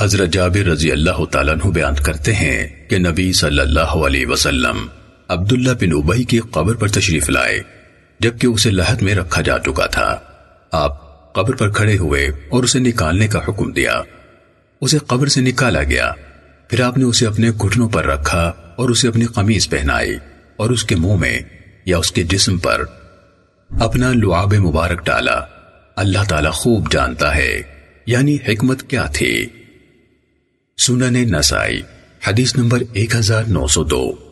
حضرت جابر رضی اللہ تعالیٰ عنہ بیان کرتے ہیں کہ نبی صلی اللہ علیہ وسلم عبداللہ بن ابئی کی قبر پر تشریف لائے، جبکہ اسے لحد میں رکھا جا چکا تھا۔ آپ قبر پر کھڑے ہوئے اور اسے نکالنے کا حکم دیا۔ اسے قبر سے نکالا گیا۔ پھر آپ نے اسے اپنے گھٹنوں پر رکھا اور اسے اپنی قمیض پہنائی اور اس کے منہ میں یا اس کے جسم پر اپنا لعاب مبارک ڈالا۔ اللہ تعالیٰ خوب جانتا ہے یعنی حکمت کیا تھی؟ سنن نسائی حدیث نمبر 1902